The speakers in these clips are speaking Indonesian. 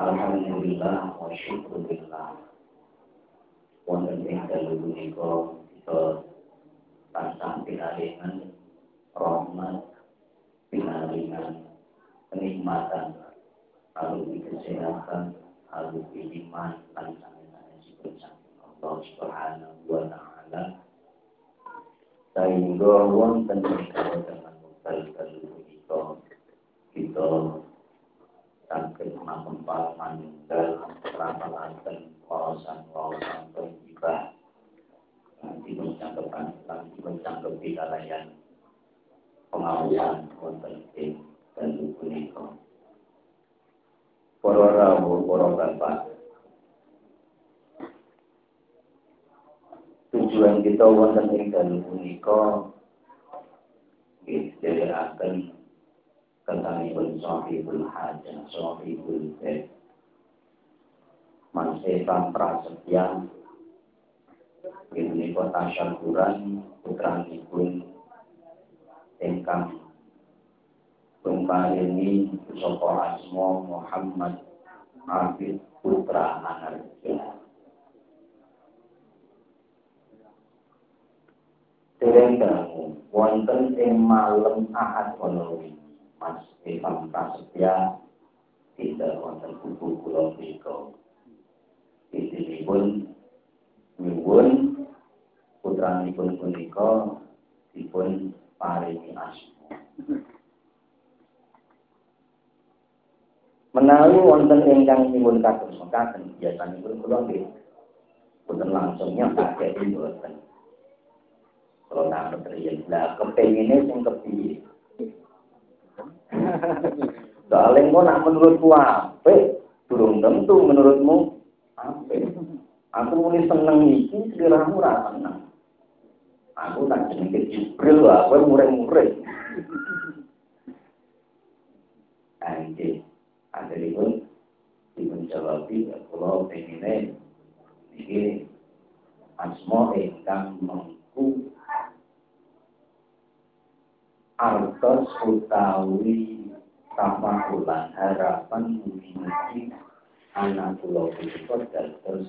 Alhamdulillah wa syukurillah. Wonten ing dalu punika kita tansah pinaringan rahmat pinaringan kenikmatan lalu kesehatan lalu iman dan sangat Allah Subhanahu wa taala. Sehingga wonten menika dengan mukal kalu sampai mengempal manunggal rapalaken wawasan-wawasan penjibah nanti mencangkepkan nanti mencangkepi kalayan pengawasan wonten ing dalu punika. Para rawuh, para bapak. Tujuan kita wonten ing dalu punika nggih dherekaken kentanipun sahibul hajah, sahibul bait. Mansetan prasetya ini kota syukuran putranipun ingkang ini sapa asma Muhammad Abid Putra Anarja. Dereng dangu wonten ing malem Ahad menawi Mas Imam Prasetya tidak wonten buku kula menika. Isinipun nyuwun putranipun punika dipun paringi asma. Menawi wonten ingkang nyuwun kados mekaten biasanipun kula nggih boten langsung nyapake mboten. Kalau tak riyen lah kepengine sing kepiye. Soalnya kok nak menurutku apik, durung tentu menurutmu apik. Aku muni seneng iki, sekiramu ora seneng. Aku tak jenenge lah, kowe murid-murid. Anjir, ada pun dipun ya kula pengine iki asma ingkang mengku artos utawi tafakulan harapan mugi-mugi anak kula punika dados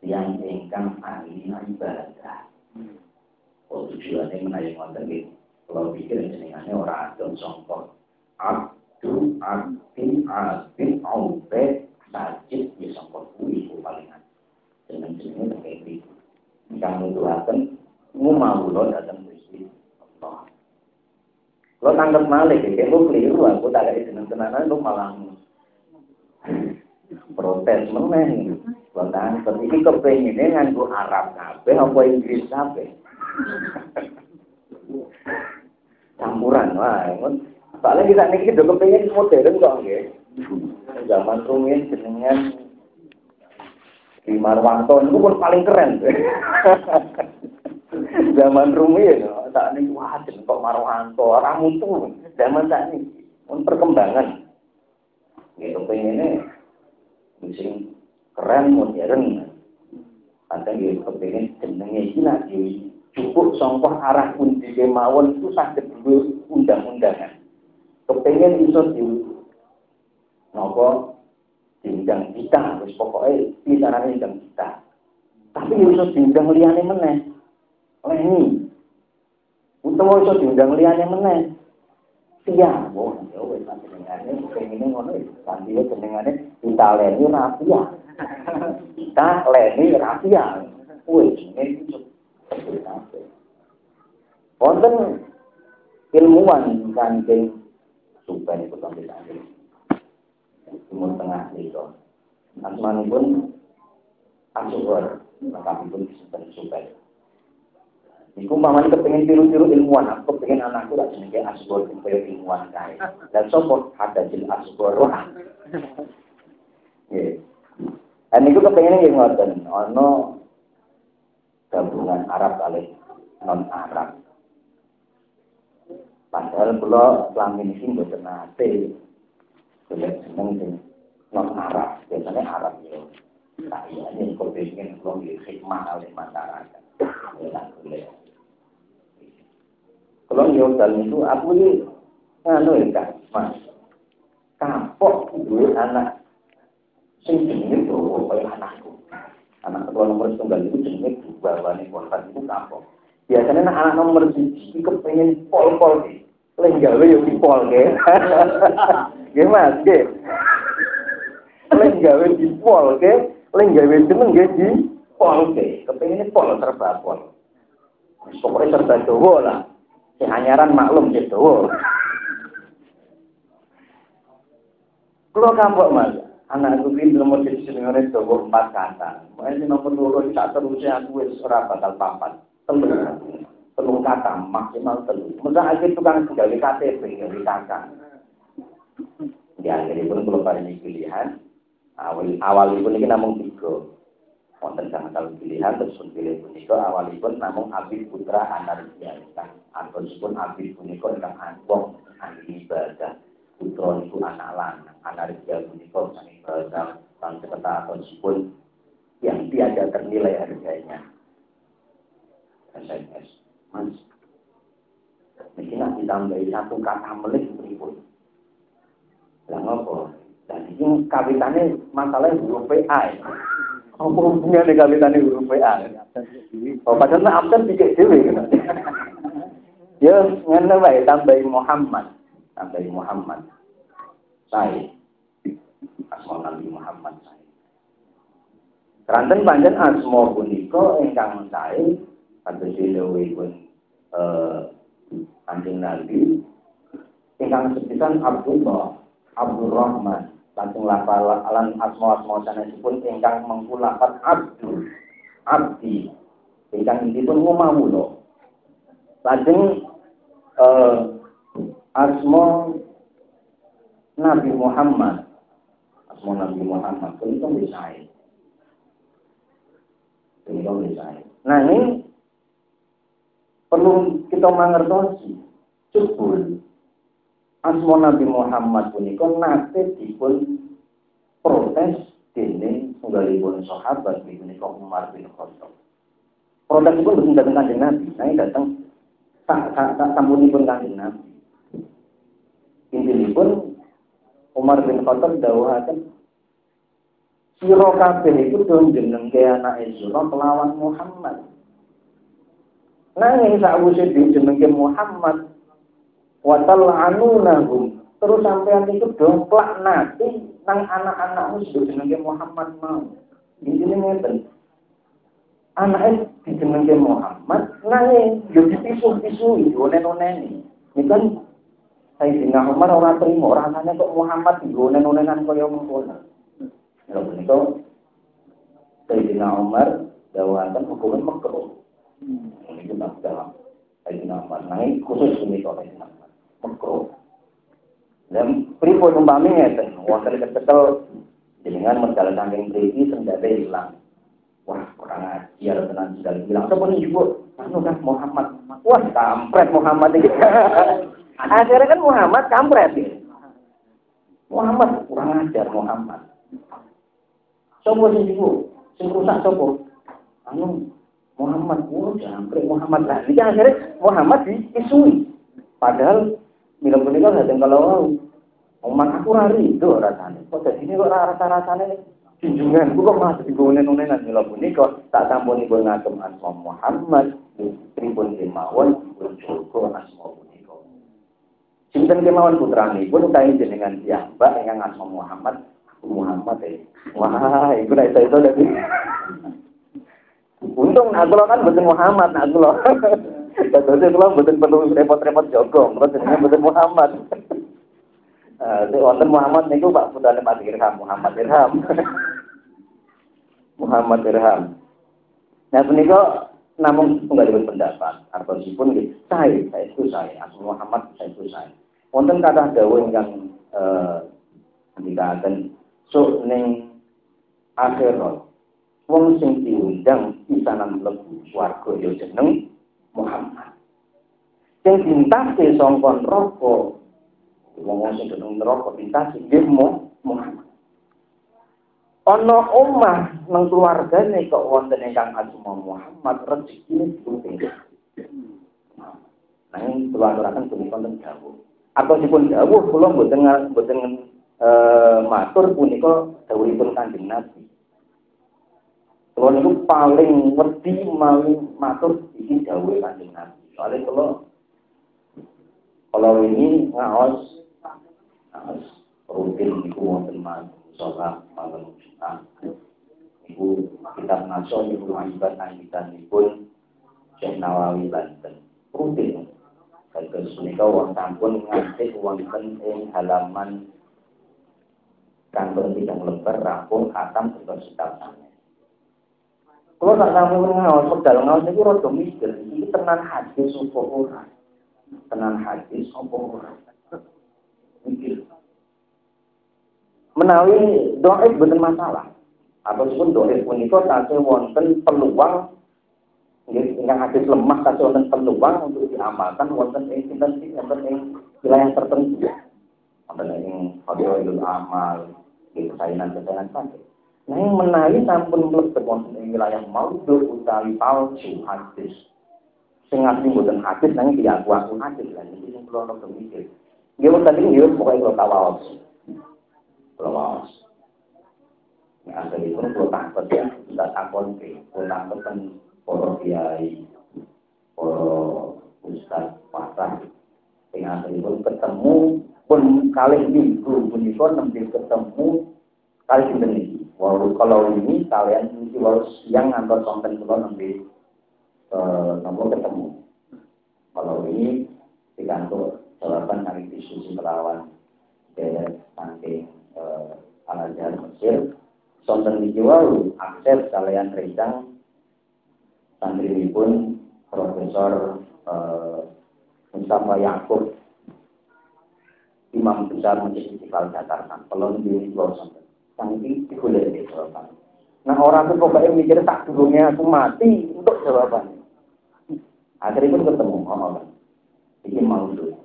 yang ingkang ahli ibadah. Oh tujuannya menawi ngoten nggih. Kalau pikir jenengane ora adon sangka abdu abdi abdi aube sajid ya sangka kuwi palingan. Jeneng jenenge terkait itu. Ingkang nuduhaken ngumawula dhateng Gusti Allah. Lo tanggap malik, kayak lo keliru, aku tak ada jeneng tenanan, lo malah protes meneng. Lo tanggap, ini kepenginnya nganggu Arab kabeh, apa Inggris kabeh. campuran wah soalnya kita niki udah kepengen modern kok nggih zaman rumiyin jenengan di Marwanto itu pun paling keren zaman rumiyin saat ini wah kok Marwanto orang mutu zaman ini. Pun perkembangan. Gitu pengennya musim keren modern ada yang kepengen jenengnya ini lagi cukup songkoh arah pundi kemawon itu sakit dulu undang-undangan. Kepengen iso di nopo diundang kita, terus pokoknya pisanane undang kita. Tapi iso diundang liyane meneh. Reni. Utawa iso diundang liyane meneh. Iya, wong ya wis panjenengane kepengine ngono ya. Sandile jenengane Cinta Leni Rafia. Cinta Leni Rafia. Kuwi jenenge. Wonten ilmuwan kanjeng supaya ikut sampai tadi. Timur tengah itu. Asmanipun, Asyukur, maka pun disupen-supen. Iku mamane kepengen tiru-tiru ilmuwan, aku kepengen anakku tak jenenge asbor kaya ilmuwan kae. Dan sopo hadajil asbor. Nggih. Dan niku kepengen nggih ngoten, ana gabungan Arab kali non Arab. Padahal kula selama ini mboten nate golek seneng sing non Arab, biasanya Arab ya. Saya ini kepengen kula nggih hikmah oleh masyarakat. Ya, golek. Kalau nyodal itu aku ini nganu ya mas. Kapok duwe anak sing jenenge dowo kaya anakku. Anak ketua nomor tunggal itu jenenge dua wani korban itu kapok. Biasanya anak, nomor siji kepengen pol-pol sih. Lek gawe yo dipol ke. Nggih Mas, nggih. Lek gawe dipol ke, lek gawe jeneng nggih di pol ke. Kepengine pol serba pol. Pokoknya serba dowo lah. Si anyaran maklum gitu. Kalau kamu mas, anak ini belum mau jadi senengane dowo empat kata. Makanya nomor dua tak terusnya aku wis ora bakal papat. Telu. Telu kata maksimal telu. Masa akhir tukang gawe KTP gawe kakak. Di akhir pun belum pada pilihan. Awal awal itu ini namun tiga wonten kalau pilihan terus pun pilih punika awalipun namung Abid Putra Anarja ingkang antosipun Abid punika ingkang wong ahli ibadah putra niku anak lanang Anarja punika saking ibadah lan seketa antosipun yang tiada ternilai harganya SMS Mas Mungkin nak ditambahi satu kata melik berikut. Lah ngopo? Dan ini kawitannya masalahnya huruf PA. Apa hubungannya kalian huruf WA? Oh, padahal absen pikir dewe. Ya, ngene wae tambahi Muhammad. Tambahi Muhammad. Saya. Asma Nabi Muhammad saya. Keranten panjen asma punika ingkang sae kados pun eh Nabi ingkang sepisan Abdullah Abdurrahman langsung lafalan asma-asma sanesipun ingkang mengku lafat abdu abdi. Ingkang inipun ngomawula lajeng eh, asma Nabi Muhammad. Asma Nabi Muhammad punika misae punika misae nah ini perlu kita mengerti cukup asma Nabi Muhammad punika nate dipun protes dening tunggalipun sahabat punika Umar bin Khattab. Protes pun betul datang kanjeng Nabi, saya datang tak tak tak sampunipun kanjeng Nabi. Intinipun Umar bin Khattab dawuhaken Siro kabeh itu dong jenengke anak Isra kelawan Muhammad. Nanging sakwise jenengke Muhammad watal anunahum terus sampean itu domplak nanti nang anak-anakmu sudah jenenge Muhammad mau. Ini ngeten. Anaknya dijenenge Muhammad nanging yo dipisu-pisu onen-oneni ini kan saya Sayyidina Umar orang terima rasanya kok Muhammad onen-onenan kaya mengkono ya begitu Sayyidina Umar dawakan hukuman makruh ini kita dalam Sayyidina Umar nanging khusus ini kalau Sayyidina makruh. Dan pripun umpami ngeten, wonten kecekel jenengan medal saking mriki senjata hilang. Wah, kurang ajar tenan sekali hilang. Nih ibu? Anu kan Muhammad. Wah, kampret Muhammad iki. Akhirnya kan Muhammad kampret. Muhammad kurang ajar Muhammad. Sopo sing ibu? Sing rusak sopo? Anu Muhammad, oh jangkrik Muhammad lah. Ini akhirnya Muhammad diisui. Padahal Mila punika dateng kalau Oman aku rari itu rasanya. Kok jadi ini kok rasa-rasanya junjungan. Kok masih digone nunenan mila punika tak tampuni pun ngagem asma Muhammad. Tripun kemawon pun jogo asma punika. Sinten kemawon pun utawi jenengan piyambak ingkang asma Muhammad. Muhammad eh. Wah, nek iso iso dadi. Untung aku kan betul Muhammad loh. Padahal kalau betul perlu repot-repot jogong, terus jenenge betul Muhammad. Eh, wonten Muhammad niku Pak putrane Pak Dirham, Muhammad Dirham. Muhammad Dirham. Nah, punika namun tunggalipun pendapat. Artosipun nggih, saya, saya itu saya, aku Muhammad, saya itu saya. Wonten kata dawuh ingkang eh ndikaken sok ning akhirat wong sing diundang pisanan mlebu swarga ya jeneng Muhammad. Sing dintase sangka neraka wong sing jeneng neraka pintas nggih Muhammad. Ana omah nang keluargane kok wonten ingkang asma Muhammad rezeki putih. Nanging kula aturaken punika wonten dawuh. Atau dipun dawuh kula mboten mboten eh matur punika dawuhipun Kanjeng Nabi. Kula niku paling wedi maling matur iki dawuh Kanjeng Nabi. Soalnya kalau kalau ini ngaos Nah, rutin iku wonten sholat malam Jumat. Iku kita ngaso ibu akibat angitanipun Syekh Nawawi Banten. Rutin. Kados menika wong sampun nganti wonten ing halaman kantor tidak lembar rampung khatam sana. Kalau tak tahu ngawas pedal ngawas itu rada mikir, ini tenan hadis apa ora? Tenan hadis apa ora? Mikir. Menawi doa betul masalah. Ataupun doa punika tasih wonten peluang ingkang hadis lemah tasih wonten peluang untuk diamalkan wonten ing sinten wonten ing wilayah tertentu. Wonten ing fadilul amal ing kesainan-kesainan sakit Nah, menawi sampun mlebet wonten ing wilayah maudhu utawi palsu hadis. Sing asli mboten hadis nanging tidak aku hadis lan iki sing kula ora mikir. Nggih wonten iki nggih pokoke kula tawaos lewas. Ya, jadi pun kalau takut ya, kita takut ke, kalau takut kan para kiai, para ustaz, pasar, dengan pun ketemu, pun kali minggu, pun itu nanti ketemu, kali ini. Walau kalau ini kalian mesti harus siang atau konten kalau nanti eh, nomor ketemu. Kalau ini digantung jawaban kami diskusi melawan dari samping eh, Al-Azhar Mesir. Sonten wau akses kalian rencang santri pun Profesor eh, Mustafa Yakub Imam besar Masjid Istiqlal Jakarta. Pelon di luar sangki dikulit di jawaban. Nah orang itu pokoknya mikir tak dulunya aku mati untuk jawaban. Akhirnya pun ketemu oh. ini mau tuh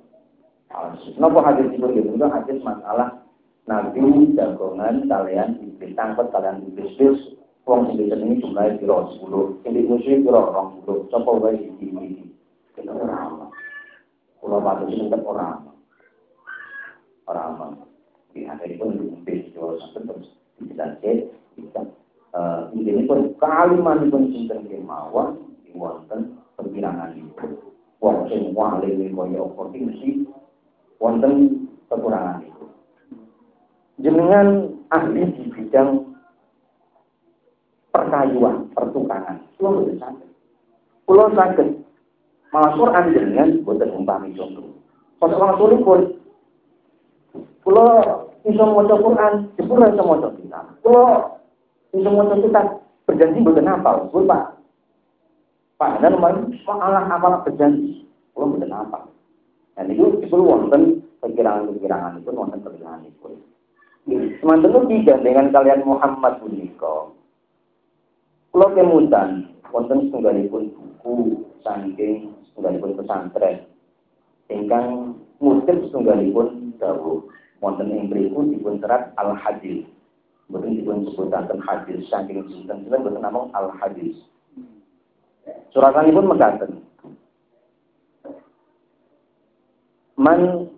Nopo hadis itu gitu, hadis masalah Nabi jagongan kalian iblis tangkep kalian iblis. Bis wong sing ini jumlahnya kira 10 sing musuh kira 20 sapa wae iki iki kita ora ana kula patus sing tetep hari pun yo sampai terus dijelaskan bisa ini pun kalimat pun sinten kemawon wonten perbirangan itu wong sing wale kaya apa mesti wonten kekurangan itu jenengan ahli di bidang perkayuan, pertukangan. Kulo boten saged. Kulo saged malah Quran jenengan boten umpami contoh. Kosok waktunipun kulo iso maca Quran, jebul iso maca kitab. Kulo iso maca kitab berjanji boten hafal, Kulo Pak. Pak, dan malah apalah berjanji. Kulo boten hafal. Dan itu jebul wonten pikiran-pikiran itu wonten pikiran itu. Semanten tiga dengan kalian Muhammad punika. Kula kemutan wonten setunggalipun buku saking setunggalipun pesantren ingkang ngutip setunggalipun dawuh wonten ing mriku dipun serat al hadis. Mboten dipun sebutaken hadis saking sinten-sinten mboten namung al hadis. Suratanipun mekaten. Man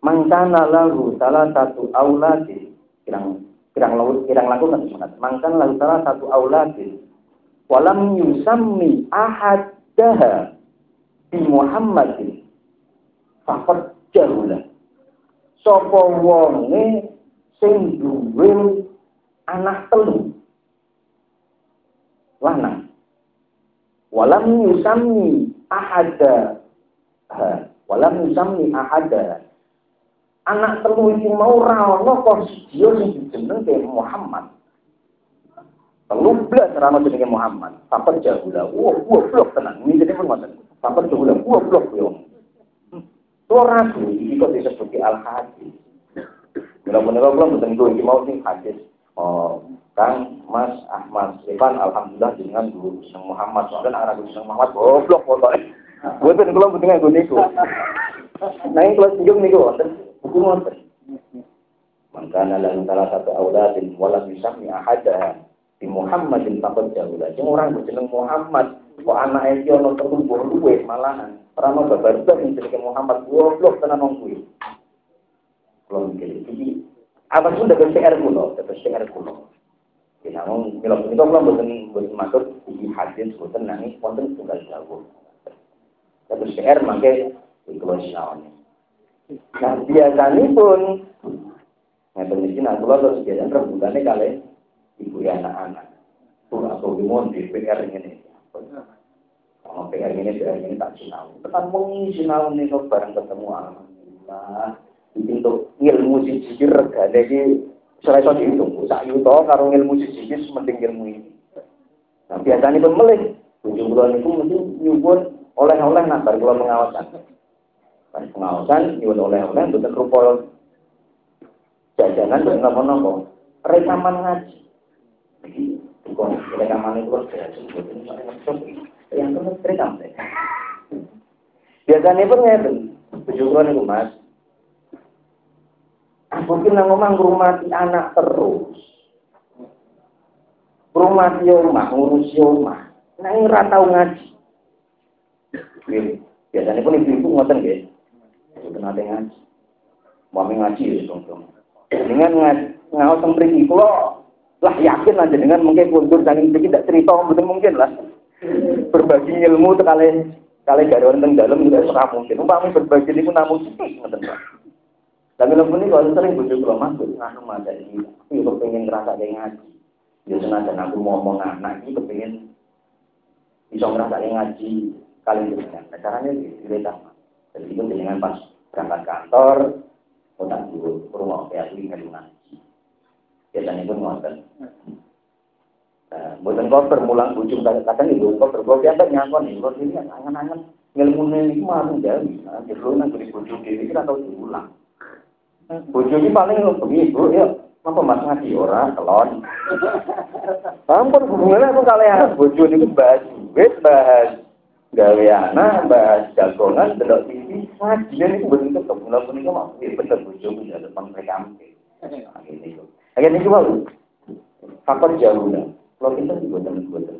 mangkana lahu salah satu auladin kirang kirang laut kirang lakukan semangat mangkana lahu salah satu auladin walam yusammi ahadaha bi Muhammadin faqad jahula sapa wonge sing duwe anak telu lanang walam yusammi ahada walam yusammi ahada anak telu iki mau ra ono kok siji sing Muhammad. Telu belas ra jenenge Muhammad. Sampai jauh lah. Wah, wah, blok tenang. Ini jadi pun. Sampai jauh lah. Wah, blok yo. Tuh ragu iki kok disebut al-hadis. Kula mboten kuwi iki mau sing hadis. Oh, Kang Mas Ahmad Stefan alhamdulillah dengan guru Senang Muhammad soalnya anak guru Senang Muhammad goblok pokoknya. Mboten kula mboten nganggo niku. Nah, ini kalau singgung niku buku wonten. Mangkana lalu salah satu auladin wala bisami ahada di Muhammadin takut jauh lah. orang berjeneng Muhammad kok anak iki ono telu luwe malahan. Ono babar yang jenenge Muhammad goblok tenan wong kuwi. Kalau mungkin iki apa pun dapat PR kulo, dapat PR kulo. Ya namun kalau kita kalau boten boten masuk di hadis boten nangis wonten tunggal jauh. Dapat PR mangke iku sinaone. Nah biasanya pun iki nak kula terus jajan rebutane kali ibu ya anak-anak. Tuh atau limon di PR ini. Kalau PR ini PR ini tak sinau. Tekan mengi sinau nih bareng ketemu alhamdulillah untuk ilmu siji regane iki ora iso dihitung. Sak yuto karo ilmu siji iki mending ilmu ini. Nah, biasanya pun melih. Ujung kula niku mesti nyuwun oleh-oleh nak bar kula pengawasan. Bar pengawasan nyuwun oleh-oleh mboten rupa jajanan dan napa-napa. Rekaman ngaji. Bukan rekaman itu yang terus. Biasanya pun. Ujung kula niku Mas, Mungkin nang omah ngrumati anak terus. Ngrumati omah, ngurusi omah. Nang ora tau ngaji. Biasanya pun ibu-ibu ngoten nggih. Mboten nate ngaji. Mami ngaji ya dong Dengan ngaos teng mriki kula lah yakin aja dengan mungkin kundur saking mriki tidak cerita mboten mungkin lah. Berbagi ilmu itu kali kali garwan teng dalem tidak ora mungkin. Umpama berbagi niku namung sithik ngoten Pak. Tapi lo pun kalau sering bujuk kalau masuk nganu mata ini, aku juga pengen ngerasa kayak ngaji. Ya senajan aku mau ngomong anak ini kepengen bisa ngerasa kayak ngaji kali ini. Nah, caranya gitu, sama. Jadi itu dengan pas berangkat kantor, tak dulu rumah kayak aku. Biasanya pun ngotot. Nah, bukan kau bermulang bujuk kadang itu kau berbau dia tak nyangkon nih, kau ini angan-angan ilmu ini malu jauh. Nah, jadi lu nanti bujuk ini kita tahu diulang. Bojo iki paling bengi, Bu, ya. Apa Mas ngaji ora kelon. Ampun hubungannya aku kalian bojo niku bahas wis bahas gawe anak, bahas jagongan, delok TV, ngaji niku bener kebulan punika mak piye bener bojo punya depan mereka. Akhirnya Akhirnya itu wae. Faktor jauh. Kalau kita juga boten.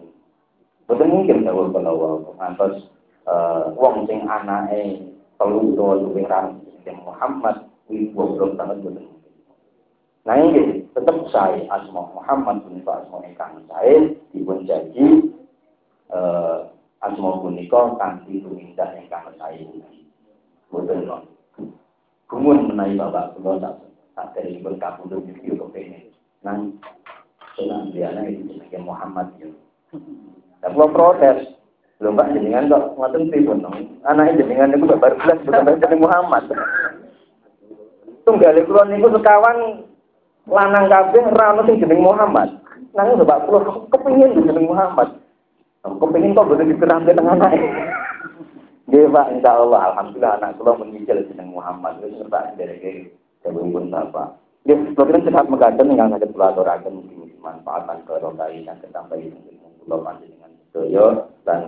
Boten mungkin kalau kalau ngantos wong sing anake telu utawa luwih rampung Muhammad Wih, goblok banget betul. Nah ini tetap saya asma Muhammad punika asma ingkang saya dipun janji eh, asma punika kanthi tumindak ingkang saya Betul non. Kumun menaik bapak kula tak tak dari berkabundut video kepengen. Nang senang dia itu jenenge Muhammad ya. Dan kula protes. Lho Mbak jenengan kok ngoten pripun nong? Anake jenengan niku baru belas bukan jeneng Muhammad tunggal kula niku sekawan lanang kabeh ora ono sing jeneng Muhammad. Nanging bapak kula kepengin jeneng Muhammad. Kepengin kok boten diterangke teng anake. Nggih Pak, insyaallah alhamdulillah anak kula menyicil jeneng Muhammad wis ngertak dereke dawuhipun Bapak. Nggih, kula kira sehat mekaten ingkang saged kula aturaken mugi manfaatan kerokai dan ketambahi kula panjenengan sedaya dan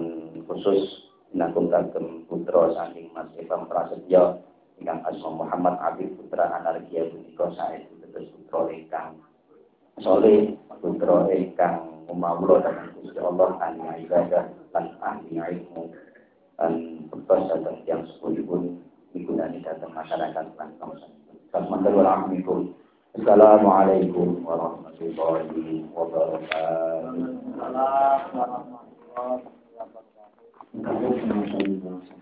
khusus nanggung kagem putra saking Mas Evan Prasetyo ingkang asma Muhammad Abid putra anarkia punika sae terus putra ingkang soleh putra ingkang umawula dan Gusti Allah ahli ibadah dan ahli ilmu dan putra datang yang sepuluhipun digunani datang masyarakat dan bangsa. والمثل والعقل الكل السلام عليكم ورحمة الله وبركاته. نعم.